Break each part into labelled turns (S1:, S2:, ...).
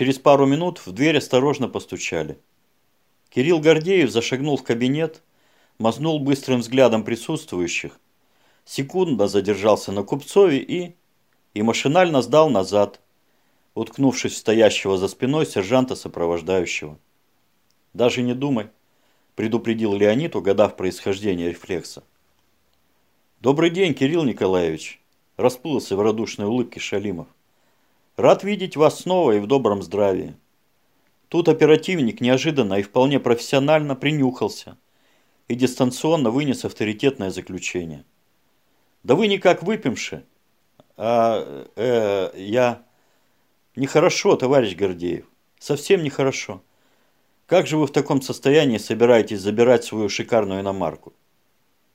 S1: Через пару минут в дверь осторожно постучали. Кирилл Гордеев зашагнул в кабинет, мазнул быстрым взглядом присутствующих, секунда задержался на Купцове и... и машинально сдал назад, уткнувшись в стоящего за спиной сержанта сопровождающего. «Даже не думай», – предупредил Леонид, угадав происхождение рефлекса. «Добрый день, Кирилл Николаевич», – расплылся в радушной улыбке Шалимов. «Рад видеть вас снова и в добром здравии». Тут оперативник неожиданно и вполне профессионально принюхался и дистанционно вынес авторитетное заключение. «Да вы никак выпивши, а э, я...» «Нехорошо, товарищ Гордеев, совсем нехорошо. Как же вы в таком состоянии собираетесь забирать свою шикарную иномарку?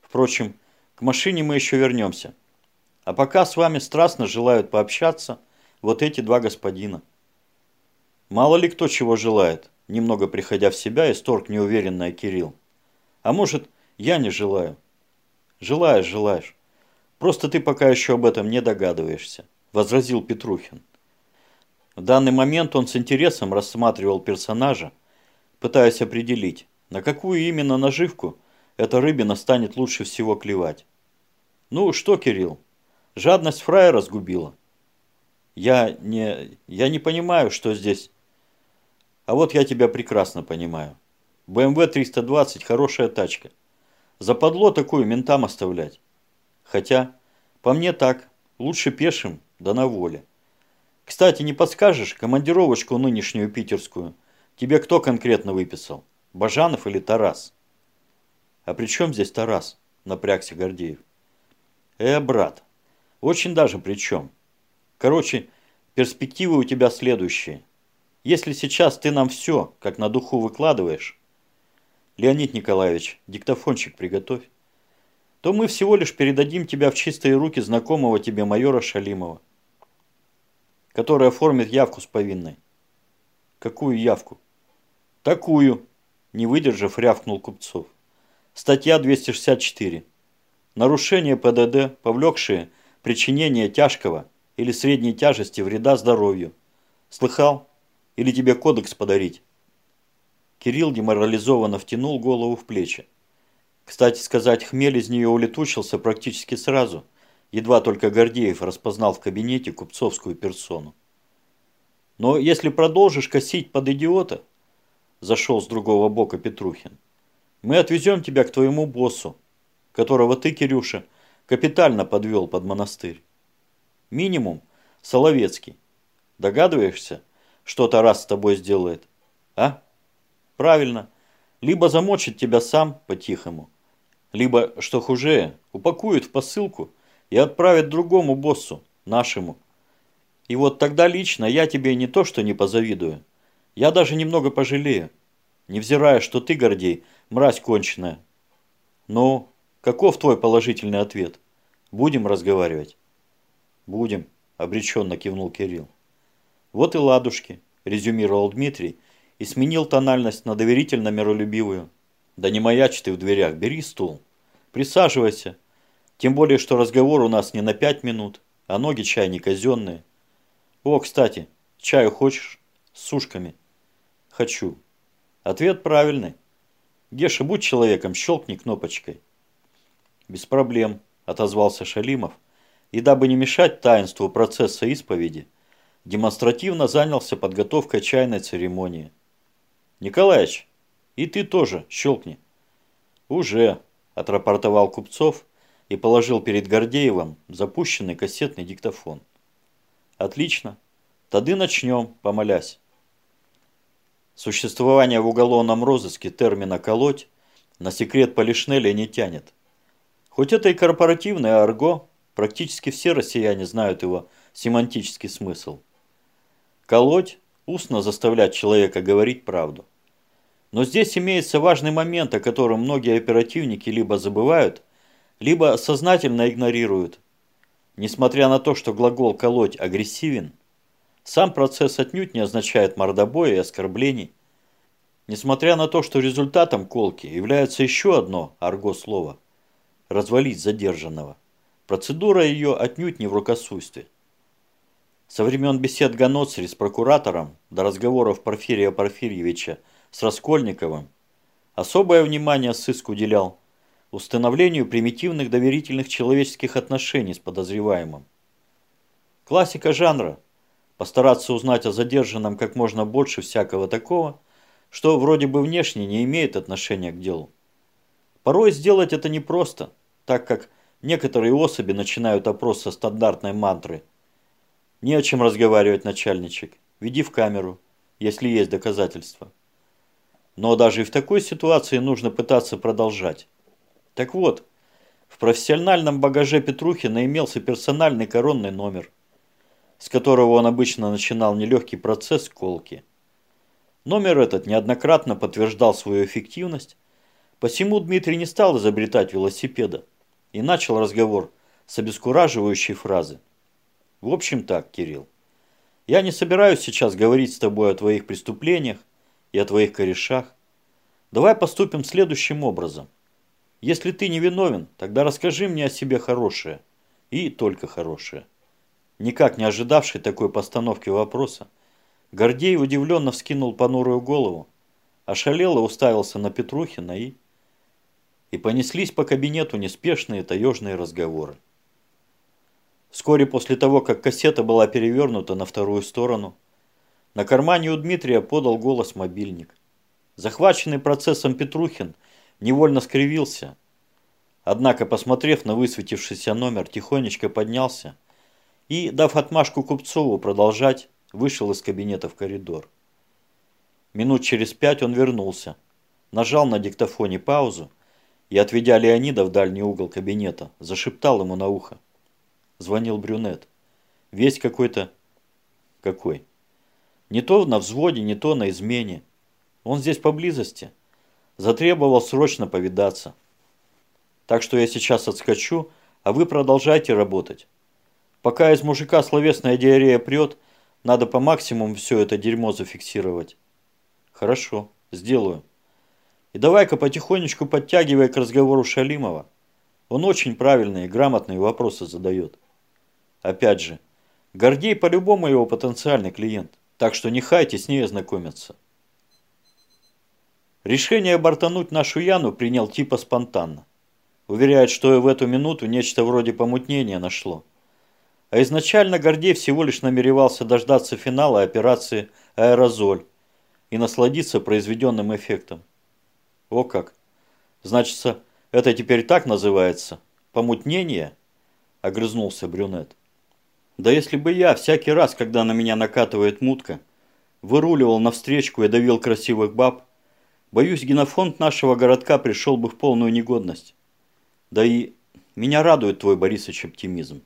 S1: Впрочем, к машине мы еще вернемся. А пока с вами страстно желают пообщаться вот эти два господина. Мало ли кто чего желает, немного приходя в себя, исторг неуверенная Кирилл. А может, я не желаю? Желаешь, желаешь. Просто ты пока еще об этом не догадываешься, возразил Петрухин. В данный момент он с интересом рассматривал персонажа, пытаясь определить, на какую именно наживку эта рыбина станет лучше всего клевать. Ну что, Кирилл, жадность фрая разгубила? Я не, я не понимаю, что здесь... А вот я тебя прекрасно понимаю. BMW 320 хорошая тачка. Западло такую ментам оставлять. Хотя, по мне так, лучше пешим, да на воле. Кстати, не подскажешь командировочку нынешнюю питерскую? Тебе кто конкретно выписал? Бажанов или Тарас? «А при чем здесь Тарас?» – напрягся Гордеев. «Э, брат, очень даже при чем. Короче, перспективы у тебя следующие. Если сейчас ты нам все, как на духу выкладываешь, Леонид Николаевич, диктофончик приготовь, то мы всего лишь передадим тебя в чистые руки знакомого тебе майора Шалимова, который оформит явку с повинной. Какую явку? Такую, не выдержав, рявкнул Купцов. Статья 264. Нарушение ПДД, повлекшее причинение тяжкого или средней тяжести вреда здоровью. Слыхал? Или тебе кодекс подарить? Кирилл деморализованно втянул голову в плечи. Кстати сказать, хмель из нее улетучился практически сразу. Едва только Гордеев распознал в кабинете купцовскую персону. Но если продолжишь косить под идиота, зашел с другого бока Петрухин, мы отвезем тебя к твоему боссу, которого ты, Кирюша, капитально подвел под монастырь. Минимум Соловецкий. Догадываешься, что Тарас с тобой сделает? А? Правильно. Либо замочит тебя сам по-тихому, либо, что хуже, упакует в посылку и отправит другому боссу, нашему. И вот тогда лично я тебе не то что не позавидую, я даже немного пожалею, невзирая, что ты, Гордей, мразь конченая. Ну, каков твой положительный ответ? Будем разговаривать? Будем, обреченно кивнул Кирилл. Вот и ладушки, резюмировал Дмитрий и сменил тональность на доверительно миролюбивую. Да не маячь ты в дверях, бери стул. Присаживайся. Тем более, что разговор у нас не на пять минут, а ноги чай не казенные. О, кстати, чаю хочешь? С сушками. Хочу. Ответ правильный. Геша, будь человеком, щелкни кнопочкой. Без проблем, отозвался Шалимов, и дабы не мешать таинству процесса исповеди, демонстративно занялся подготовкой чайной церемонии. Николаевич, и ты тоже щелкни. Уже, отрапортовал Купцов и положил перед Гордеевым запущенный кассетный диктофон. Отлично, тады начнем, помолясь. Существование в уголовном розыске термина «колоть» на секрет Полишнеля не тянет. Хоть это и корпоративное арго, практически все россияне знают его семантический смысл. Колоть – устно заставлять человека говорить правду. Но здесь имеется важный момент, о котором многие оперативники либо забывают, либо сознательно игнорируют. Несмотря на то, что глагол «колоть» агрессивен – сам процесс отнюдь не означает мордобоя и оскорблений. Несмотря на то, что результатом колки является еще одно арго-слово – развалить задержанного, процедура ее отнюдь не в рукосуйстве. Со времен бесед Ганоцри с прокуратором до разговоров Порфирия Порфирьевича с Раскольниковым особое внимание сыск уделял установлению примитивных доверительных человеческих отношений с подозреваемым. Классика жанра – постараться узнать о задержанном как можно больше всякого такого, что вроде бы внешне не имеет отношения к делу. Порой сделать это непросто, так как некоторые особи начинают опрос со стандартной мантры. Не о чем разговаривать, начальничек. Веди в камеру, если есть доказательства. Но даже и в такой ситуации нужно пытаться продолжать. Так вот, в профессиональном багаже Петрухина имелся персональный коронный номер, с которого он обычно начинал нелегкий процесс колки. Номер этот неоднократно подтверждал свою эффективность, посему Дмитрий не стал изобретать велосипеда и начал разговор с обескураживающей фразы. В общем так, Кирилл, я не собираюсь сейчас говорить с тобой о твоих преступлениях и о твоих корешах. Давай поступим следующим образом. Если ты не виновен, тогда расскажи мне о себе хорошее. И только хорошее. Никак не ожидавший такой постановки вопроса, Гордей удивленно вскинул понурую голову, ошалел и уставился на Петрухина и... И понеслись по кабинету неспешные таежные разговоры. Вскоре после того, как кассета была перевернута на вторую сторону, на кармане у Дмитрия подал голос мобильник. Захваченный процессом Петрухин – невольно скривился. Однако, посмотрев на высветившийся номер, тихонечко поднялся и, дав отмашку Купцову продолжать, вышел из кабинета в коридор. Минут через пять он вернулся, нажал на диктофоне паузу и, отведя Леонида в дальний угол кабинета, зашептал ему на ухо. Звонил брюнет. Весь какой-то... Какой? Не то на взводе, не то на измене. Он здесь поблизости. Затребовал срочно повидаться. Так что я сейчас отскочу, а вы продолжайте работать. Пока из мужика словесная диарея прет, надо по максимуму все это дерьмо зафиксировать. Хорошо, сделаю. И давай-ка потихонечку подтягивай к разговору Шалимова. Он очень правильные и грамотные вопросы задает. Опять же, Гордей по-любому его потенциальный клиент, так что не хайте с ней ознакомиться. Решение бортануть нашу Яну принял типа спонтанно. Уверяет, что и в эту минуту нечто вроде помутнения нашло. А изначально Гордей всего лишь намеревался дождаться финала операции «Аэрозоль» и насладиться произведенным эффектом. О как! Значится, это теперь так называется? Помутнение? Огрызнулся брюнет. Да если бы я всякий раз, когда на меня накатывает мутка, выруливал навстречку и давил красивых баб, Боюсь, генофонд нашего городка пришел бы в полную негодность. Да и меня радует твой, Борисович, оптимизм.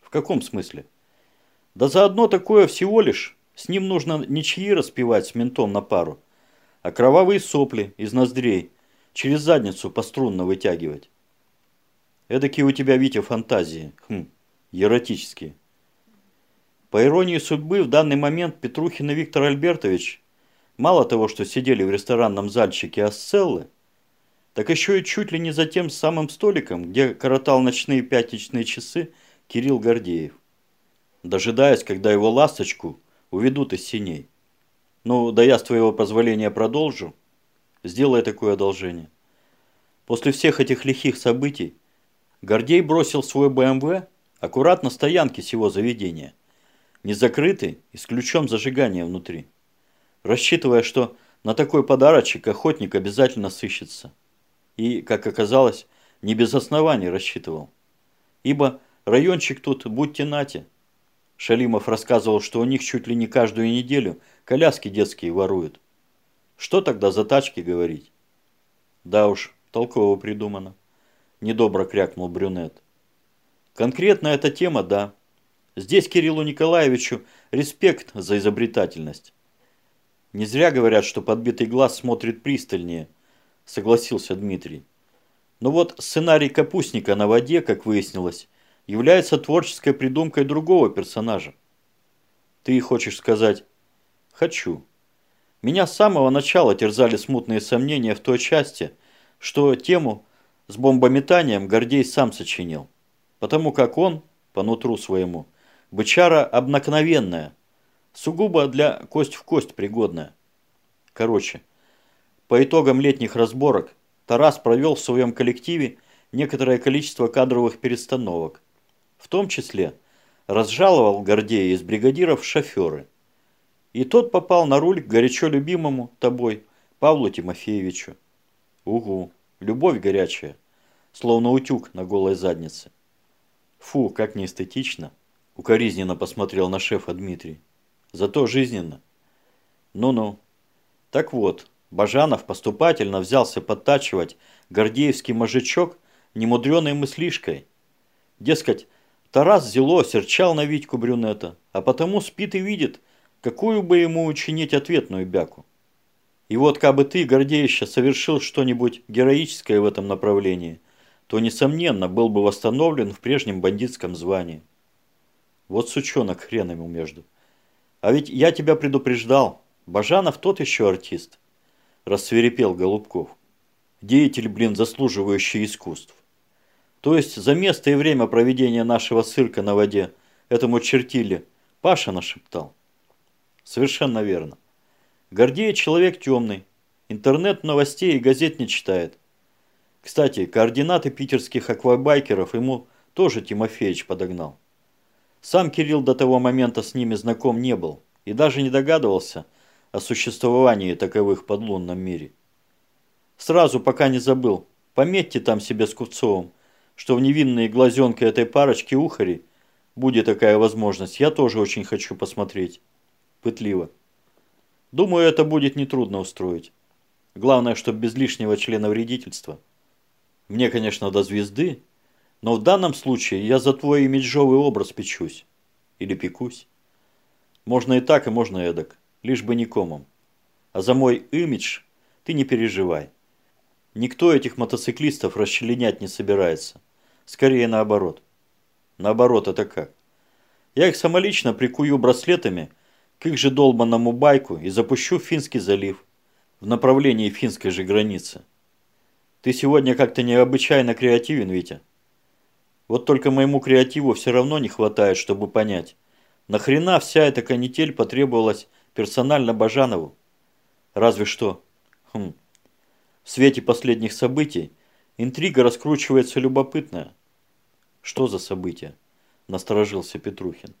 S1: В каком смысле? Да заодно такое всего лишь. С ним нужно ничьи распевать с ментом на пару, а кровавые сопли из ноздрей через задницу пострунно вытягивать. Эдакие у тебя, Витя, фантазии. Хм, эротические. По иронии судьбы, в данный момент Петрухин и Виктор Альбертович Мало того, что сидели в ресторанном зальчике Асцеллы, так еще и чуть ли не за тем самым столиком, где коротал ночные пятничные часы Кирилл Гордеев, дожидаясь, когда его ласточку уведут из синей. Ну, да я с твоего позволения продолжу. Сделай такое одолжение. После всех этих лихих событий Гордей бросил свой БМВ аккуратно стоянке сего заведения, не закрытый и с ключом зажигания внутри рассчитывая, что на такой подарочек охотник обязательно сыщется. И, как оказалось, не без оснований рассчитывал. Ибо райончик тут будьте нате. Шалимов рассказывал, что у них чуть ли не каждую неделю коляски детские воруют. Что тогда за тачки говорить? Да уж, толково придумано. Недобро крякнул брюнет. Конкретно эта тема, да. Здесь Кириллу Николаевичу респект за изобретательность. Не зря говорят, что подбитый глаз смотрит пристальнее, согласился Дмитрий. Но вот сценарий капустника на воде, как выяснилось, является творческой придумкой другого персонажа. Ты хочешь сказать «хочу». Меня с самого начала терзали смутные сомнения в той части, что тему с бомбометанием Гордей сам сочинил, потому как он, по нутру своему, Бычара обыкновенная, сугубо для кость в кость пригодная. Короче, по итогам летних разборок Тарас провел в своем коллективе некоторое количество кадровых перестановок. В том числе разжаловал Гордея из бригадиров шоферы. И тот попал на руль к горячо любимому тобой Павлу Тимофеевичу. Угу, любовь горячая, словно утюг на голой заднице. Фу, как неэстетично. Укоризненно посмотрел на шефа Дмитрий. Зато жизненно. Ну-ну. Так вот, Бажанов поступательно взялся подтачивать гордеевский мозжечок немудреной мыслишкой. Дескать, Тарас зело серчал на Витьку брюнета, а потому спит и видит, какую бы ему учинить ответную бяку. И вот, кабы ты, Гордеища, совершил что-нибудь героическое в этом направлении, то, несомненно, был бы восстановлен в прежнем бандитском звании. Вот сучонок хрен ему между. А ведь я тебя предупреждал, Бажанов тот еще артист, рассверепел Голубков. Деятель, блин, заслуживающий искусств. То есть за место и время проведения нашего цирка на воде этому чертили Паша нашептал. Совершенно верно. Гордея человек темный. Интернет новостей и газет не читает. Кстати, координаты питерских аквабайкеров ему тоже Тимофеевич подогнал. Сам Кирилл до того момента с ними знаком не был и даже не догадывался о существовании таковых в подлунном мире. Сразу, пока не забыл, пометьте там себе с Кувцовым, что в невинные глазенки этой парочки ухари будет такая возможность, я тоже очень хочу посмотреть. Пытливо. Думаю, это будет нетрудно устроить. Главное, чтобы без лишнего члена вредительства. Мне, конечно, до звезды, но в данном случае я за твой имиджовый образ печусь. Или пекусь. Можно и так, и можно эдак, лишь бы никому. А за мой имидж ты не переживай. Никто этих мотоциклистов расчленять не собирается. Скорее наоборот. Наоборот, это как? Я их самолично прикую браслетами – к их же долбанному байку и запущу Финский залив, в направлении финской же границы. Ты сегодня как-то необычайно креативен, Витя. Вот только моему креативу все равно не хватает, чтобы понять, нахрена вся эта канитель потребовалась персонально Бажанову? Разве что. Хм. В свете последних событий интрига раскручивается любопытная. Что за события? Насторожился Петрухин.